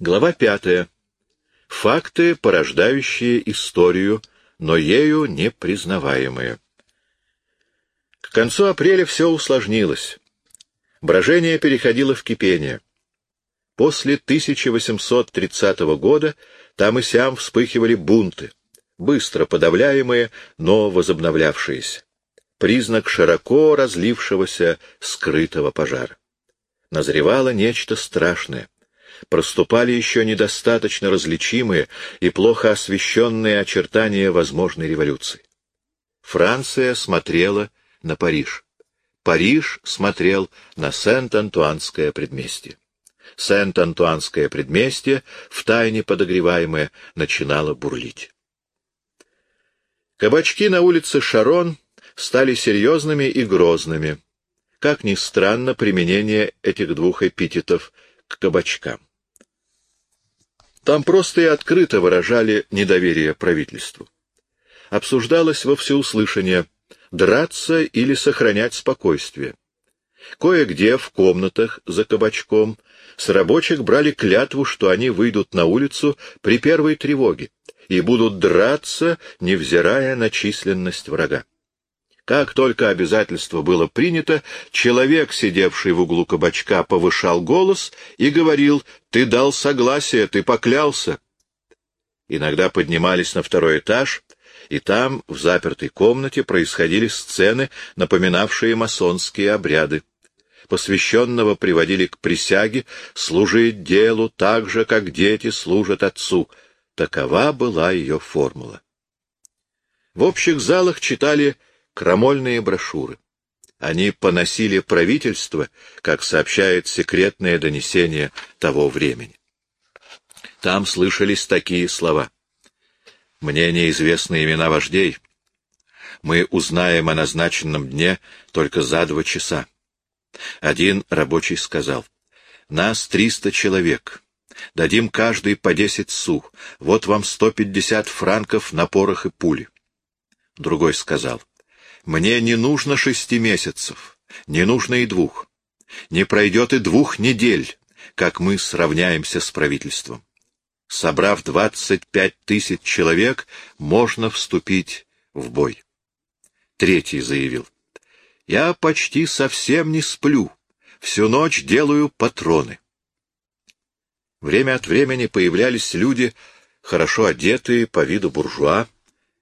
Глава пятая. Факты, порождающие историю, но ею не признаваемые. К концу апреля все усложнилось. Брожение переходило в кипение. После 1830 года там и сям вспыхивали бунты, быстро подавляемые, но возобновлявшиеся. Признак широко разлившегося скрытого пожара. Назревало нечто страшное. Проступали еще недостаточно различимые и плохо освещенные очертания возможной революции. Франция смотрела на Париж. Париж смотрел на Сент-Антуанское предместье. Сент-Антуанское предместье, втайне подогреваемое, начинало бурлить. Кабачки на улице Шарон стали серьезными и грозными. Как ни странно, применение этих двух эпитетов к кабачкам. Там просто и открыто выражали недоверие правительству. Обсуждалось во всеуслышание драться или сохранять спокойствие. Кое-где в комнатах за кабачком с рабочих брали клятву, что они выйдут на улицу при первой тревоге и будут драться, невзирая на численность врага. Как только обязательство было принято, человек, сидевший в углу кабачка, повышал голос и говорил «Ты дал согласие, ты поклялся». Иногда поднимались на второй этаж, и там, в запертой комнате, происходили сцены, напоминавшие масонские обряды. Посвященного приводили к присяге служить делу так же, как дети служат отцу. Такова была ее формула. В общих залах читали крамольные брошюры. Они поносили правительство, как сообщает секретное донесение того времени. Там слышались такие слова. «Мне неизвестны имена вождей. Мы узнаем о назначенном дне только за два часа». Один рабочий сказал, «Нас триста человек. Дадим каждый по десять су. Вот вам сто пятьдесят франков на порох и пули». Другой сказал, мне не нужно шести месяцев, не нужно и двух. Не пройдет и двух недель, как мы сравняемся с правительством. Собрав двадцать пять тысяч человек, можно вступить в бой. Третий заявил. Я почти совсем не сплю. Всю ночь делаю патроны. Время от времени появлялись люди, хорошо одетые по виду буржуа,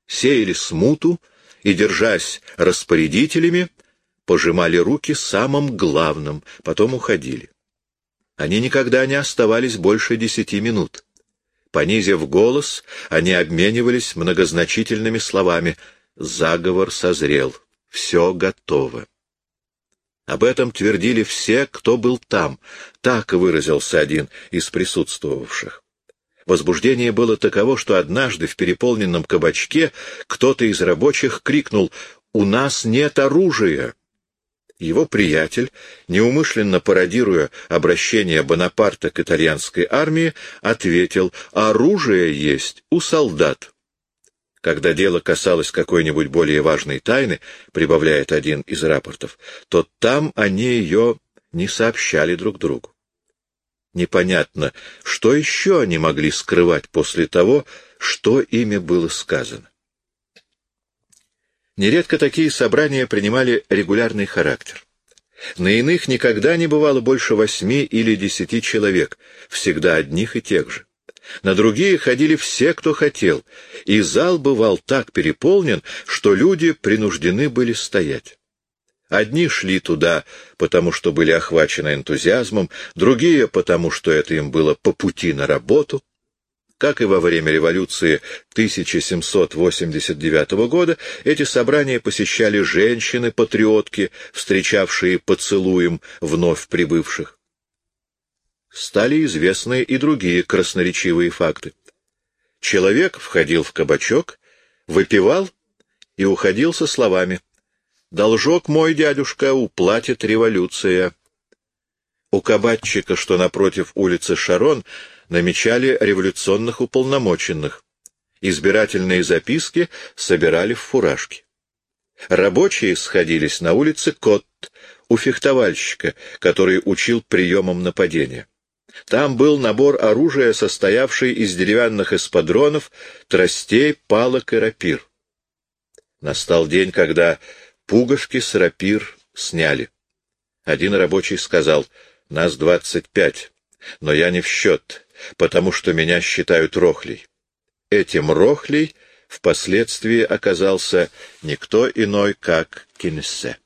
сеяли смуту, и, держась распорядителями, пожимали руки самым главным, потом уходили. Они никогда не оставались больше десяти минут. Понизив голос, они обменивались многозначительными словами «Заговор созрел, все готово». Об этом твердили все, кто был там, так выразился один из присутствовавших. Возбуждение было таково, что однажды в переполненном кабачке кто-то из рабочих крикнул «У нас нет оружия!». Его приятель, неумышленно пародируя обращение Бонапарта к итальянской армии, ответил «Оружие есть у солдат». Когда дело касалось какой-нибудь более важной тайны, прибавляет один из рапортов, то там они ее не сообщали друг другу. Непонятно, что еще они могли скрывать после того, что ими было сказано. Нередко такие собрания принимали регулярный характер. На иных никогда не бывало больше восьми или десяти человек, всегда одних и тех же. На другие ходили все, кто хотел, и зал бывал так переполнен, что люди принуждены были стоять. Одни шли туда, потому что были охвачены энтузиазмом, другие, потому что это им было по пути на работу. Как и во время революции 1789 года, эти собрания посещали женщины-патриотки, встречавшие поцелуем вновь прибывших. Стали известны и другие красноречивые факты. Человек входил в кабачок, выпивал и уходил со словами Должок мой, дядюшка, уплатит революция. У кабачика, что напротив улицы Шарон, намечали революционных уполномоченных. Избирательные записки собирали в фуражки. Рабочие сходились на улице Кот у фехтовальщика, который учил приемам нападения. Там был набор оружия, состоявший из деревянных эспадронов, тростей, палок и рапир. Настал день, когда пуговки с рапир сняли. Один рабочий сказал, «Нас двадцать пять, но я не в счет, потому что меня считают рохлей». Этим рохлей впоследствии оказался никто иной, как Кинессе.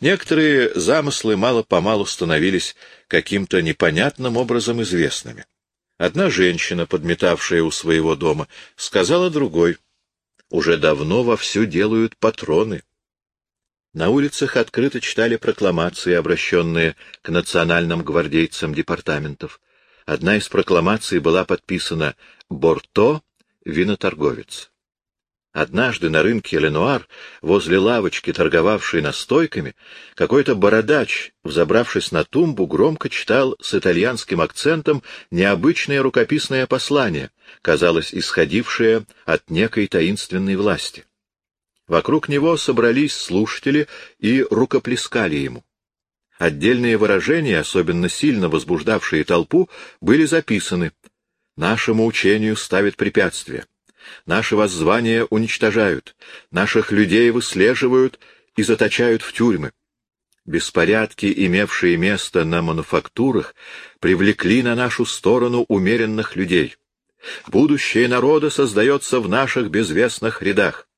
Некоторые замыслы мало-помалу становились каким-то непонятным образом известными. Одна женщина, подметавшая у своего дома, сказала другой, «Уже давно вовсю делают патроны». На улицах открыто читали прокламации, обращенные к национальным гвардейцам департаментов. Одна из прокламаций была подписана «Борто, виноторговец». Однажды на рынке Ленуар, возле лавочки, торговавшей настойками, какой-то бородач, взобравшись на тумбу, громко читал с итальянским акцентом необычное рукописное послание, казалось, исходившее от некой таинственной власти. Вокруг него собрались слушатели и рукоплескали ему. Отдельные выражения, особенно сильно возбуждавшие толпу, были записаны. «Нашему учению ставят препятствия. Наши воззвания уничтожают, наших людей выслеживают и заточают в тюрьмы. Беспорядки, имевшие место на мануфактурах, привлекли на нашу сторону умеренных людей. Будущее народа создается в наших безвестных рядах.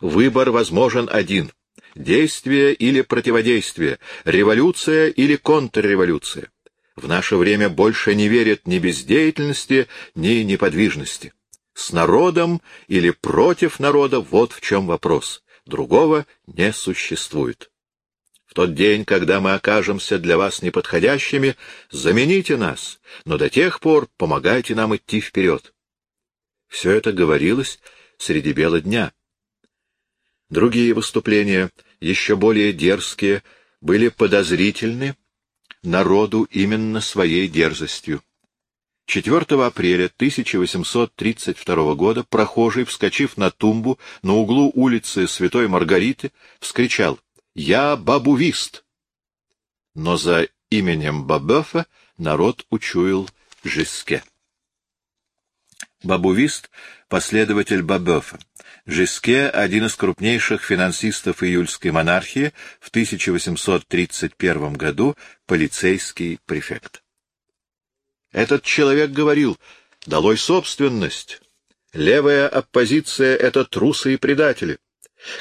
Выбор возможен один — действие или противодействие, революция или контрреволюция. В наше время больше не верят ни бездеятельности, ни неподвижности. С народом или против народа — вот в чем вопрос. Другого не существует. В тот день, когда мы окажемся для вас неподходящими, замените нас, но до тех пор помогайте нам идти вперед. Все это говорилось среди бела дня. Другие выступления, еще более дерзкие, были подозрительны народу именно своей дерзостью. 4 апреля 1832 года прохожий, вскочив на тумбу на углу улицы Святой Маргариты, вскричал «Я бабувист!» Но за именем Бабефа народ учуял Жиске. Бабувист — последователь Бабефа. Жиске — один из крупнейших финансистов июльской монархии, в 1831 году полицейский префект. Этот человек говорил, долой собственность. Левая оппозиция — это трусы и предатели.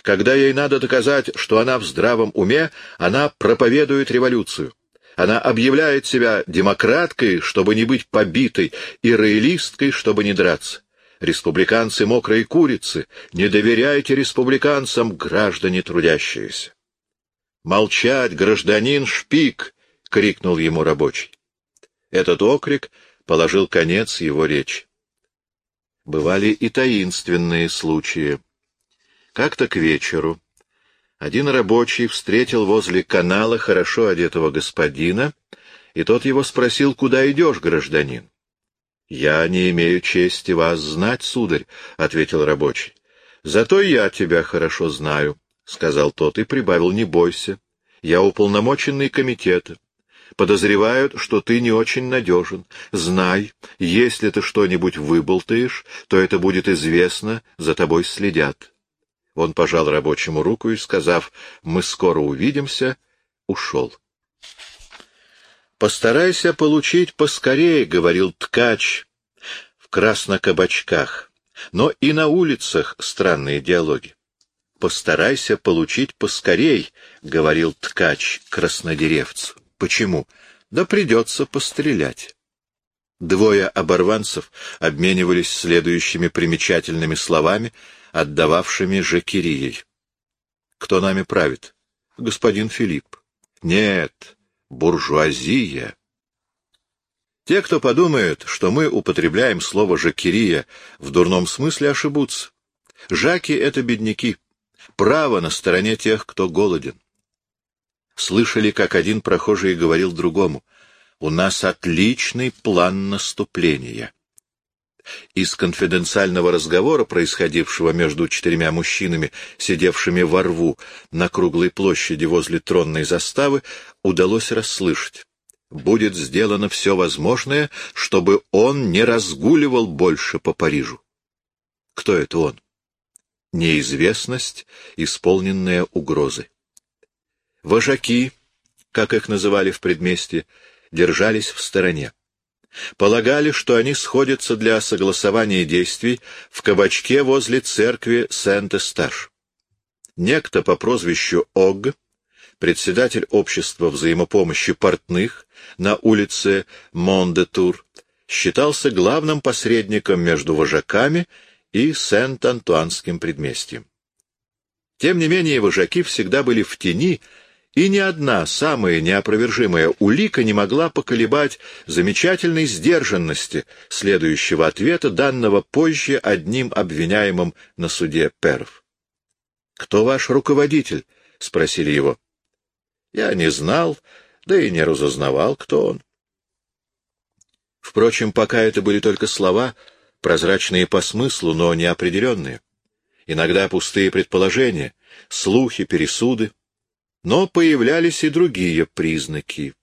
Когда ей надо доказать, что она в здравом уме, она проповедует революцию. Она объявляет себя демократкой, чтобы не быть побитой, и роялисткой, чтобы не драться. Республиканцы — мокрые курицы. Не доверяйте республиканцам, граждане трудящиеся. «Молчать, гражданин Шпик!» — крикнул ему рабочий. Этот окрик положил конец его речи. Бывали и таинственные случаи. Как-то к вечеру один рабочий встретил возле канала хорошо одетого господина, и тот его спросил, куда идешь, гражданин. — Я не имею чести вас знать, сударь, — ответил рабочий. — Зато я тебя хорошо знаю, — сказал тот и прибавил, — не бойся. Я уполномоченный комитета подозревают, что ты не очень надежен. Знай, если ты что-нибудь выболтаешь, то это будет известно, за тобой следят. Он пожал рабочему руку и, сказав «мы скоро увидимся», ушел. «Постарайся получить поскорее», — говорил ткач в краснокабачках, но и на улицах странные диалоги. «Постарайся получить поскорей», — говорил ткач краснодеревцу. Почему? Да придется пострелять. Двое оборванцев обменивались следующими примечательными словами, отдававшими Жакирией. Кто нами правит? Господин Филипп. Нет, буржуазия. Те, кто подумает, что мы употребляем слово «жакирия» в дурном смысле, ошибутся. Жаки — это бедняки. Право на стороне тех, кто голоден. Слышали, как один прохожий говорил другому, «У нас отличный план наступления». Из конфиденциального разговора, происходившего между четырьмя мужчинами, сидевшими во рву на круглой площади возле тронной заставы, удалось расслышать. будет сделано все возможное, чтобы он не разгуливал больше по Парижу. Кто это он? Неизвестность, исполненная угрозы. Вожаки, как их называли в предместье, держались в стороне. Полагали, что они сходятся для согласования действий в кабачке возле церкви Сент-Эсташ. Некто по прозвищу Ог, председатель общества взаимопомощи портных на улице Мон-де-Тур, считался главным посредником между вожаками и Сент-Антуанским предместьем. Тем не менее, вожаки всегда были в тени и ни одна самая неопровержимая улика не могла поколебать замечательной сдержанности следующего ответа, данного позже одним обвиняемым на суде Перов. «Кто ваш руководитель?» — спросили его. «Я не знал, да и не разузнавал, кто он». Впрочем, пока это были только слова, прозрачные по смыслу, но неопределенные. Иногда пустые предположения, слухи, пересуды — но появлялись и другие признаки.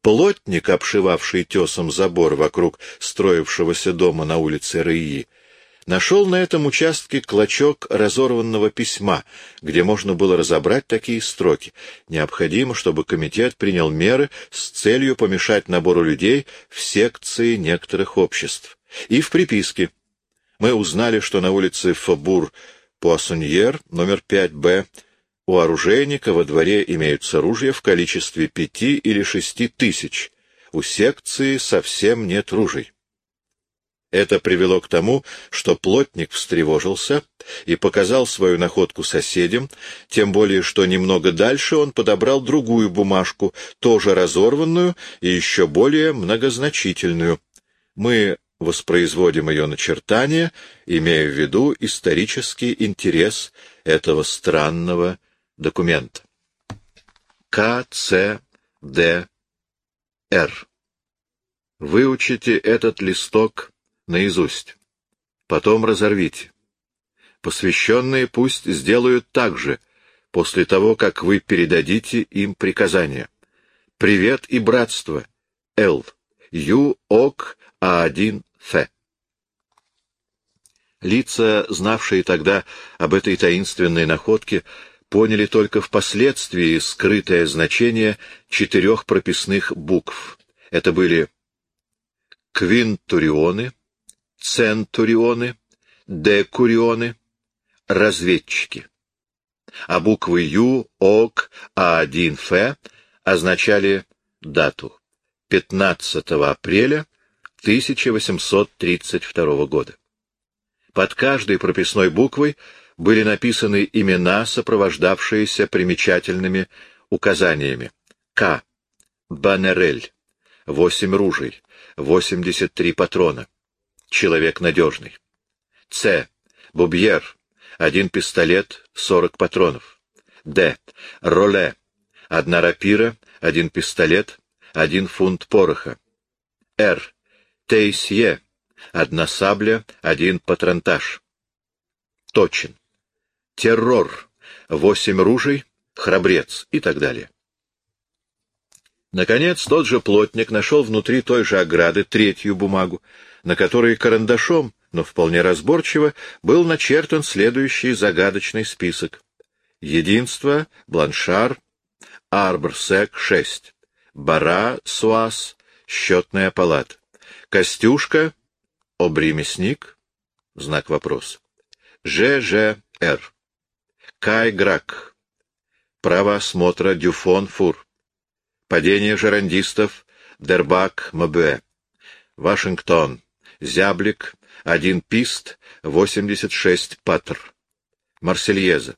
Плотник, обшивавший тесом забор вокруг строившегося дома на улице Рыи, нашел на этом участке клочок разорванного письма, где можно было разобрать такие строки. Необходимо, чтобы комитет принял меры с целью помешать набору людей в секции некоторых обществ. И в приписке. Мы узнали, что на улице Фабур-Пуассоньер, номер 5Б, у оружейника во дворе имеются ружья в количестве пяти или шести тысяч, у секции совсем нет ружей. Это привело к тому, что плотник встревожился и показал свою находку соседям, тем более что немного дальше он подобрал другую бумажку, тоже разорванную и еще более многозначительную. Мы воспроизводим ее начертания, имея в виду исторический интерес этого странного документ. КЦДР. Выучите этот листок наизусть. Потом разорвите. Посвященные пусть сделают так же, после того, как вы передадите им приказание. Привет и братство. Л. Ю. Ок. А1. Ф. Лица, знавшие тогда об этой таинственной находке, поняли только впоследствии скрытое значение четырех прописных букв. Это были квинтурионы, центурионы, декурионы, разведчики. А буквы Ю, ОК, А1Ф означали дату 15 апреля 1832 года. Под каждой прописной буквой были написаны имена, сопровождавшиеся примечательными указаниями. К. Банерель. Восемь ружей. Восемьдесят три патрона. Человек надежный. С. Бубьер. Один пистолет, сорок патронов. Д. Роле. Одна рапира, один пистолет, один фунт пороха. Р. Тейсье. Одна сабля, один патронтаж. Точен террор, восемь ружей, храбрец и так далее. Наконец, тот же плотник нашел внутри той же ограды третью бумагу, на которой карандашом, но вполне разборчиво, был начертан следующий загадочный список. Единство, Бланшар, Арборсек, 6. Бара, Суас, счетная палата. Костюшка, Обри мясник, знак вопроса. ЖЖР. Кайграк. Право осмотра Дюфон Фур. Падение жерандистов Дербак Мбе. Вашингтон. Зяблик. Один пист. 86 патр. Марсельеза.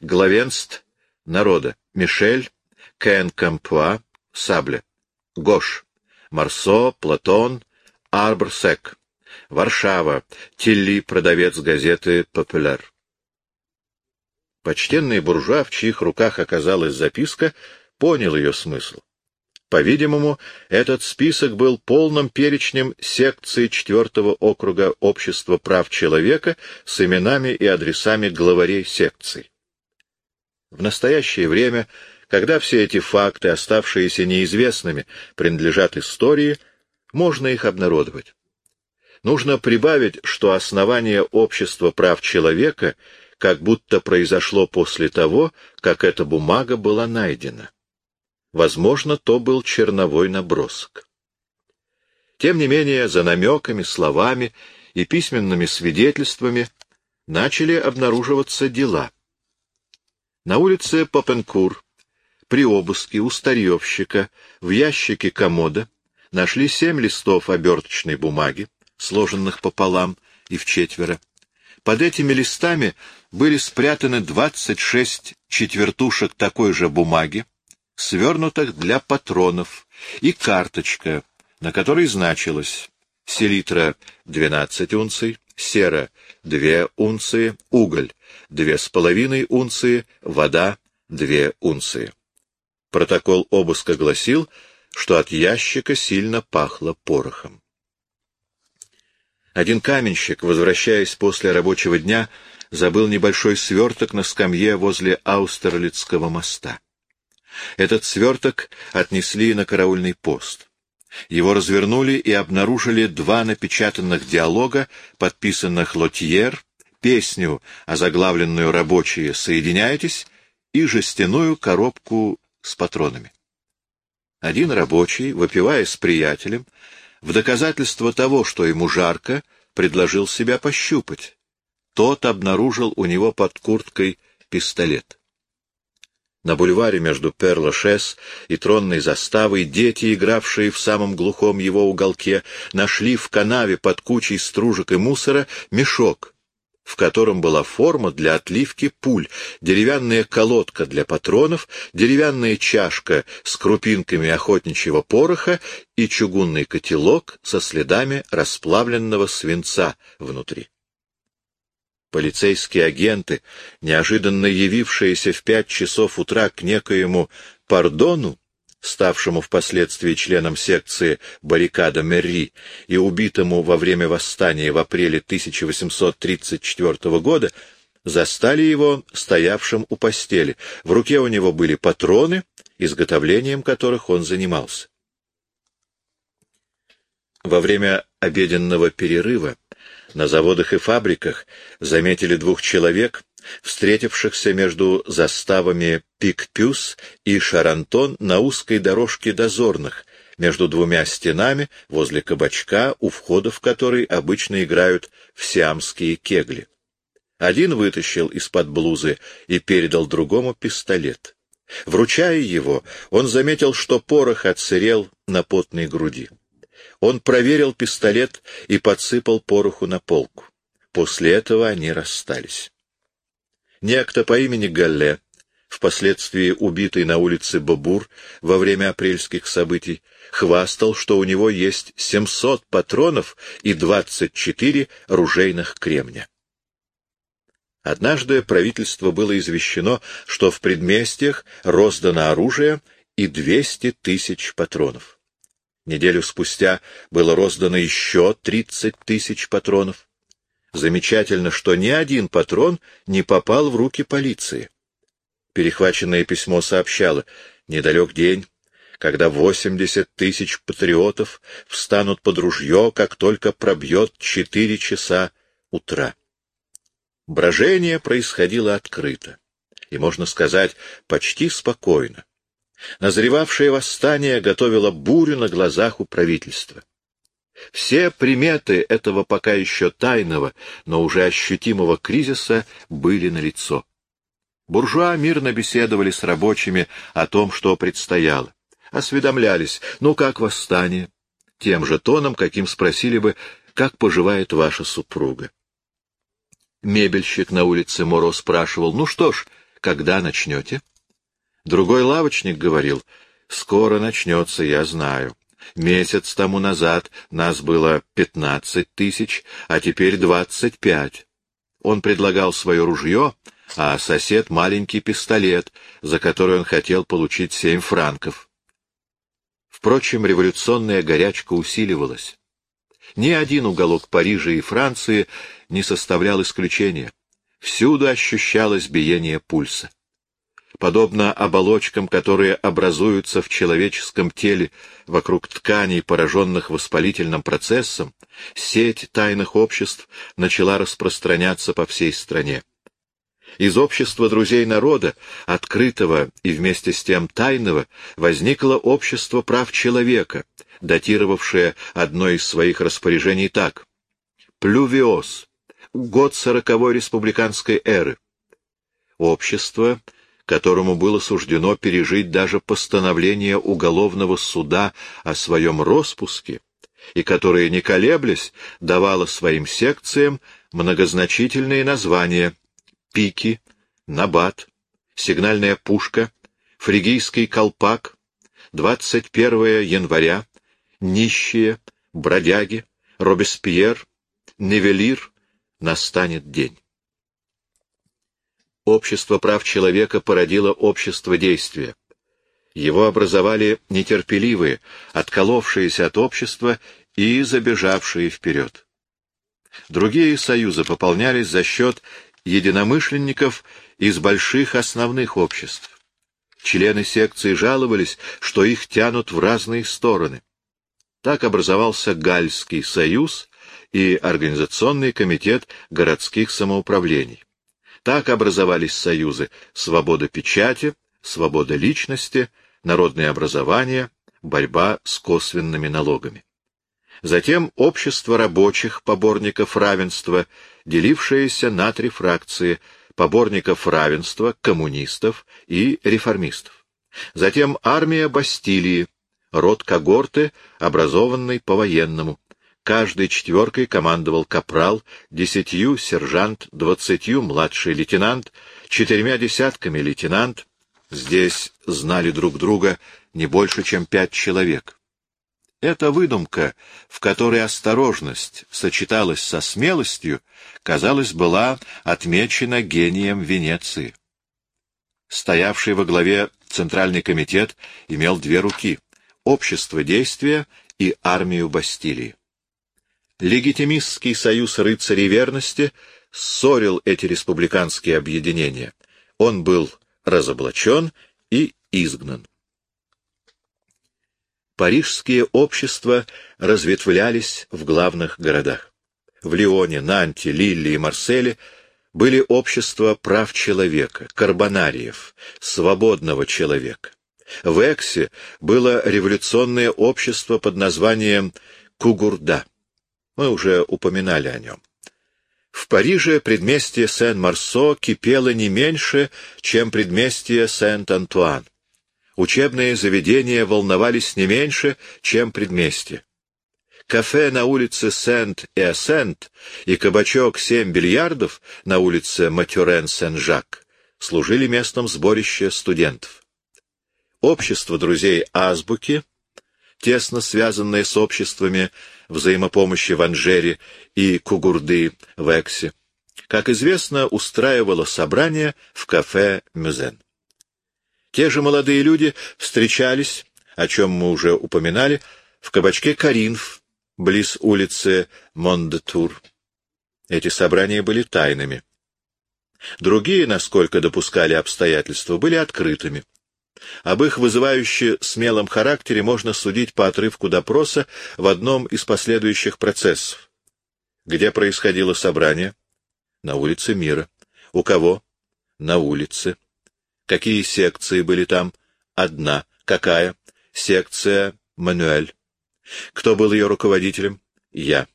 Главенст народа. Мишель. Кен Кампуа. Сабля. Гош. Марсо. Платон. Арбрсек. Варшава. Тилли, продавец газеты «Популяр». Почтенный буржуа, в чьих руках оказалась записка, понял ее смысл. По-видимому, этот список был полным перечнем секции четвертого округа Общества прав человека с именами и адресами главарей секций. В настоящее время Когда все эти факты, оставшиеся неизвестными, принадлежат истории, можно их обнародовать. Нужно прибавить, что основание общества прав человека как будто произошло после того, как эта бумага была найдена. Возможно, то был черновой набросок. Тем не менее, за намеками, словами и письменными свидетельствами начали обнаруживаться дела. На улице Попенкур, при обыске у старьевщика, в ящике комода нашли семь листов оберточной бумаги, сложенных пополам и в четверо. Под этими листами были спрятаны 26 четвертушек такой же бумаги, свернутых для патронов, и карточка, на которой значилось селитра 12 унций, сера 2 унции, уголь 2,5 унции, вода 2 унции. Протокол обыска гласил, что от ящика сильно пахло порохом. Один каменщик, возвращаясь после рабочего дня, забыл небольшой сверток на скамье возле Аустерлицкого моста. Этот сверток отнесли на караульный пост. Его развернули и обнаружили два напечатанных диалога, подписанных Лотьер, песню, озаглавленную «Рабочие, соединяйтесь» и жестяную коробку с патронами. Один рабочий, выпивая с приятелем, в доказательство того, что ему жарко, предложил себя пощупать. Тот обнаружил у него под курткой пистолет. На бульваре между Перлашес и тронной заставой дети, игравшие в самом глухом его уголке, нашли в канаве под кучей стружек и мусора мешок, в котором была форма для отливки пуль, деревянная колодка для патронов, деревянная чашка с крупинками охотничьего пороха и чугунный котелок со следами расплавленного свинца внутри. Полицейские агенты, неожиданно явившиеся в пять часов утра к некоему Пардону, ставшему впоследствии членом секции баррикада Мерри и убитому во время восстания в апреле 1834 года, застали его стоявшим у постели. В руке у него были патроны, изготовлением которых он занимался. Во время обеденного перерыва на заводах и фабриках заметили двух человек, встретившихся между заставами Пик-Пюс и Шарантон на узкой дорожке дозорных, между двумя стенами, возле кабачка, у входа в который обычно играют в сиамские кегли. Один вытащил из-под блузы и передал другому пистолет. Вручая его, он заметил, что порох отсырел на потной груди. Он проверил пистолет и подсыпал пороху на полку. После этого они расстались. Некто по имени Галле, впоследствии убитый на улице Бобур во время апрельских событий, хвастал, что у него есть 700 патронов и 24 ружейных кремня. Однажды правительство было извещено, что в предместьях роздано оружие и 200 тысяч патронов. Неделю спустя было роздано еще 30 тысяч патронов. Замечательно, что ни один патрон не попал в руки полиции. Перехваченное письмо сообщало, недалек день, когда 80 тысяч патриотов встанут под ружье, как только пробьет 4 часа утра. Брожение происходило открыто и, можно сказать, почти спокойно. Назревавшее восстание готовило бурю на глазах у правительства. Все приметы этого пока еще тайного, но уже ощутимого кризиса были налицо. Буржуа мирно беседовали с рабочими о том, что предстояло. Осведомлялись, ну как восстание? Тем же тоном, каким спросили бы, как поживает ваша супруга. Мебельщик на улице Моро спрашивал, ну что ж, когда начнете? Другой лавочник говорил, скоро начнется, я знаю. Месяц тому назад нас было пятнадцать тысяч, а теперь двадцать пять. Он предлагал свое ружье, а сосед — маленький пистолет, за который он хотел получить семь франков. Впрочем, революционная горячка усиливалась. Ни один уголок Парижа и Франции не составлял исключения. Всюду ощущалось биение пульса. Подобно оболочкам, которые образуются в человеческом теле вокруг тканей, пораженных воспалительным процессом, сеть тайных обществ начала распространяться по всей стране. Из общества друзей народа, открытого и вместе с тем тайного, возникло общество прав человека, датировавшее одно из своих распоряжений так. «Плювиоз. Год сороковой республиканской эры». Общество, которому было суждено пережить даже постановление уголовного суда о своем распуске, и которое, не колеблясь, давало своим секциям многозначительные названия пики, набат, сигнальная пушка, фригийский колпак, 21 января, нищие, бродяги, Робеспьер, Невелир, настанет день. Общество прав человека породило общество действия. Его образовали нетерпеливые, отколовшиеся от общества и забежавшие вперед. Другие союзы пополнялись за счет единомышленников из больших основных обществ. Члены секции жаловались, что их тянут в разные стороны. Так образовался Гальский союз и Организационный комитет городских самоуправлений. Так образовались союзы «Свобода печати», «Свобода личности», «Народное образование», «Борьба с косвенными налогами». Затем общество рабочих, поборников равенства, делившееся на три фракции — поборников равенства, коммунистов и реформистов. Затем армия Бастилии, род когорты, образованный по-военному. Каждой четверкой командовал капрал, десятью — сержант, двадцатью — младший лейтенант, четырьмя десятками — лейтенант. Здесь знали друг друга не больше, чем пять человек. Эта выдумка, в которой осторожность сочеталась со смелостью, казалось, была отмечена гением Венеции. Стоявший во главе Центральный комитет имел две руки — общество действия и армию Бастилии. Легитимистский союз рыцарей верности ссорил эти республиканские объединения. Он был разоблачен и изгнан. Парижские общества разветвлялись в главных городах. В Лионе, Нанте, Лилле и Марселе были общества прав человека, карбонариев, свободного человека. В Эксе было революционное общество под названием Кугурда. Мы уже упоминали о нем. В Париже предместье Сен-Марсо кипело не меньше, чем предместье Сент-Антуан учебные заведения волновались не меньше, чем предместье. Кафе на улице Сент-Эссент и кабачок «Семь бильярдов» на улице Матюрен-Сен-Жак служили местом сборища студентов. Общество друзей Азбуки, тесно связанное с обществами взаимопомощи в Анжере и Кугурды в Эксе, как известно, устраивало собрания в кафе «Мюзен». Те же молодые люди встречались, о чем мы уже упоминали, в кабачке «Каринф», близ улицы Мондетур. Эти собрания были тайными. Другие, насколько допускали обстоятельства, были открытыми. Об их вызывающе смелом характере можно судить по отрывку допроса в одном из последующих процессов. Где происходило собрание? На улице Мира. У кого? На улице. Какие секции были там? Одна. Какая? Секция Мануэль. Кто был ее руководителем? Я.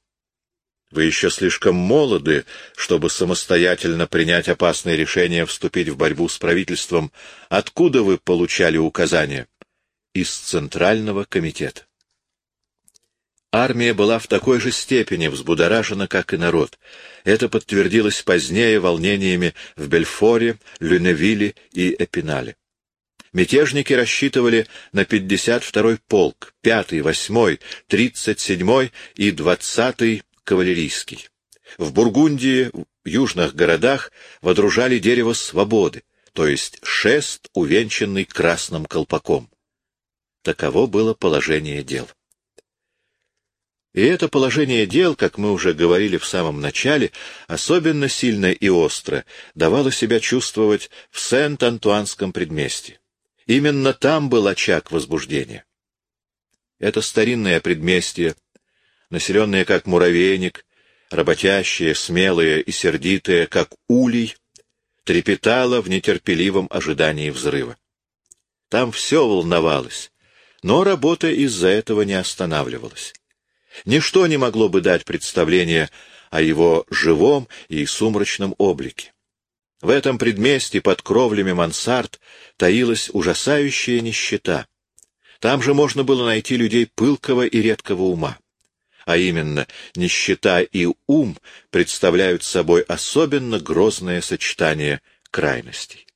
Вы еще слишком молоды, чтобы самостоятельно принять опасное решение вступить в борьбу с правительством. Откуда вы получали указания? Из Центрального комитета. Армия была в такой же степени взбудоражена, как и народ. Это подтвердилось позднее волнениями в Бельфоре, Люневилле и Эпинале. Мятежники рассчитывали на 52-й полк, 5-й, 8-й, 37-й и 20-й кавалерийский. В Бургундии, в южных городах водружали дерево свободы, то есть шест, увенчанный красным колпаком. Таково было положение дел. И это положение дел, как мы уже говорили в самом начале, особенно сильно и остро давало себя чувствовать в Сент-Антуанском предместье. Именно там был очаг возбуждения. Это старинное предместье, населенное как муравейник, работящее, смелое и сердитое, как улей, трепетало в нетерпеливом ожидании взрыва. Там все волновалось, но работа из-за этого не останавливалась. Ничто не могло бы дать представление о его живом и сумрачном облике. В этом предместе под кровлями мансард таилась ужасающая нищета. Там же можно было найти людей пылкого и редкого ума. А именно, нищета и ум представляют собой особенно грозное сочетание крайностей.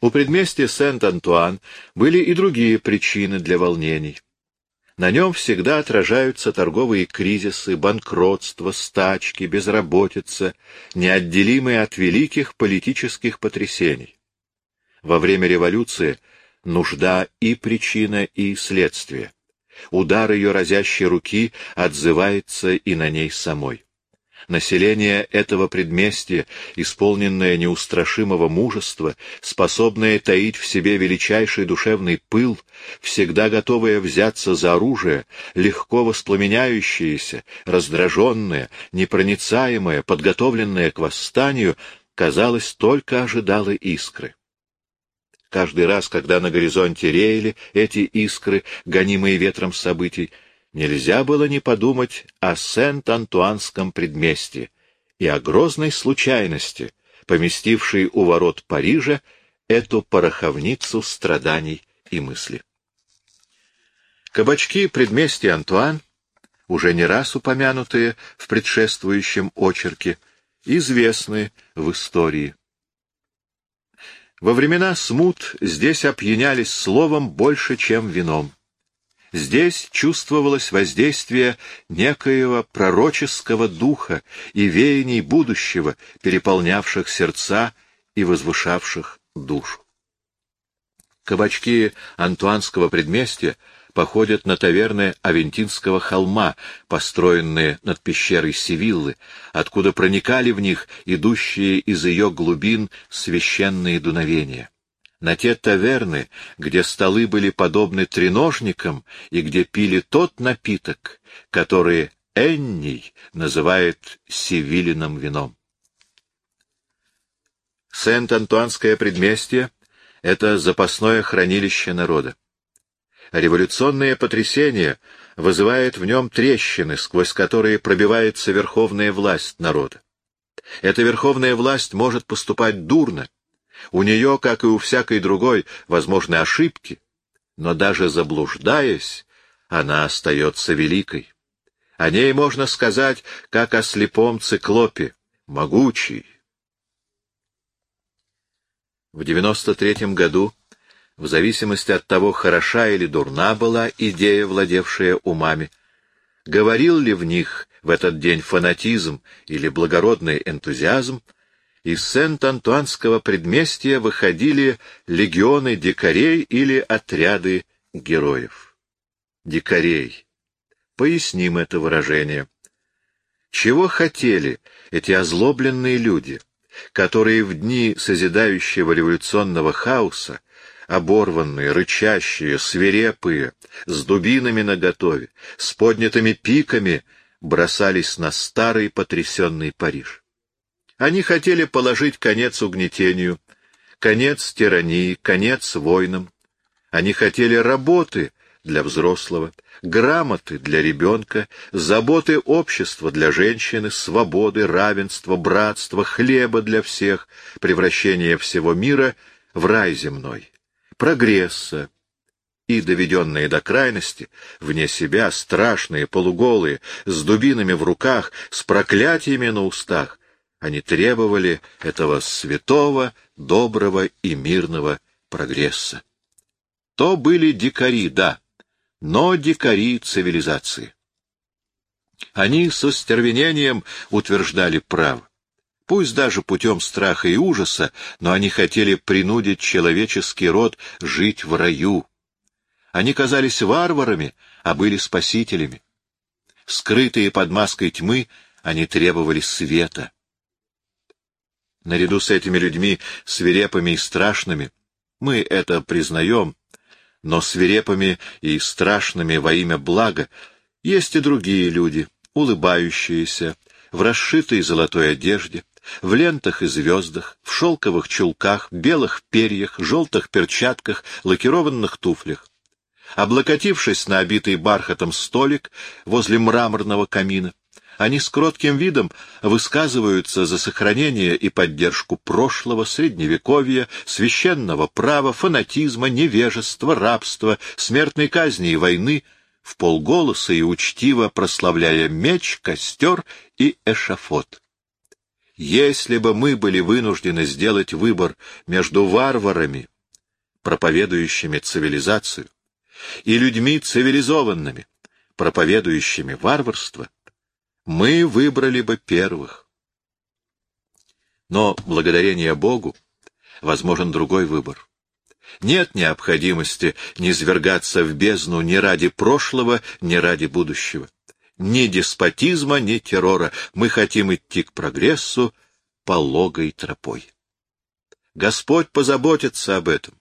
У предместья Сент-Антуан были и другие причины для волнений. На нем всегда отражаются торговые кризисы, банкротство, стачки, безработица, неотделимые от великих политических потрясений. Во время революции нужда и причина, и следствие. Удар ее разящей руки отзывается и на ней самой. Население этого предместья, исполненное неустрашимого мужества, способное таить в себе величайший душевный пыл, всегда готовое взяться за оружие, легко воспламеняющееся, раздраженное, непроницаемое, подготовленное к восстанию, казалось, только ожидало искры. Каждый раз, когда на горизонте реяли эти искры, гонимые ветром событий, нельзя было не подумать о Сент-Антуанском предместье и о грозной случайности, поместившей у ворот Парижа эту пороховницу страданий и мысли. Кабачки предместья Антуан, уже не раз упомянутые в предшествующем очерке, известны в истории. Во времена смут здесь опьянялись словом больше, чем вином. Здесь чувствовалось воздействие некоего пророческого духа и веяний будущего, переполнявших сердца и возвышавших душу. Кабачки Антуанского предместья походят на таверны Авентинского холма, построенные над пещерой Севиллы, откуда проникали в них идущие из ее глубин священные дуновения на те таверны, где столы были подобны треножникам и где пили тот напиток, который Энний называет севилиным вином. Сент-Антуанское предместье — это запасное хранилище народа. Революционное потрясение вызывает в нем трещины, сквозь которые пробивается верховная власть народа. Эта верховная власть может поступать дурно, у нее, как и у всякой другой, возможны ошибки, но даже заблуждаясь, она остается великой. О ней можно сказать, как о слепом циклопе, могучий. В девяносто третьем году, в зависимости от того, хороша или дурна была идея, владевшая умами, говорил ли в них в этот день фанатизм или благородный энтузиазм, из Сент-Антуанского предместья выходили легионы дикарей или отряды героев. Дикарей. Поясним это выражение. Чего хотели эти озлобленные люди, которые в дни созидающего революционного хаоса, оборванные, рычащие, свирепые, с дубинами наготове, с поднятыми пиками, бросались на старый потрясенный Париж? Они хотели положить конец угнетению, конец тирании, конец войнам. Они хотели работы для взрослого, грамоты для ребенка, заботы общества для женщины, свободы, равенства, братства, хлеба для всех, превращения всего мира в рай земной, прогресса, и, доведенные до крайности, вне себя, страшные, полуголые, с дубинами в руках, с проклятиями на устах, они требовали этого святого, доброго и мирного прогресса. То были дикари, да, но дикари цивилизации. Они со стервенением утверждали право. Пусть даже путем страха и ужаса, но они хотели принудить человеческий род жить в раю. Они казались варварами, а были спасителями. Скрытые под маской тьмы, они требовали света. Наряду с этими людьми, свирепыми и страшными, мы это признаем, но свирепыми и страшными во имя блага есть и другие люди, улыбающиеся, в расшитой золотой одежде, в лентах и звездах, в шелковых чулках, белых перьях, желтых перчатках, лакированных туфлях. Облокотившись на обитый бархатом столик возле мраморного камина, они с кротким видом высказываются за сохранение и поддержку прошлого, средневековья, священного права, фанатизма, невежества, рабства, смертной казни и войны, в полголоса и учтиво прославляя меч, костер и эшафот. Если бы мы были вынуждены сделать выбор между варварами, проповедующими цивилизацию, и людьми цивилизованными, проповедующими варварство, мы выбрали бы первых. Но, благодарение Богу, возможен другой выбор. Нет необходимости низвергаться в бездну ни ради прошлого, ни ради будущего. Ни деспотизма, ни террора. Мы хотим идти к прогрессу пологой тропой. Господь позаботится об этом.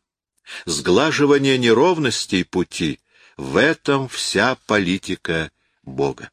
Сглаживание неровностей пути — в этом вся политика Бога.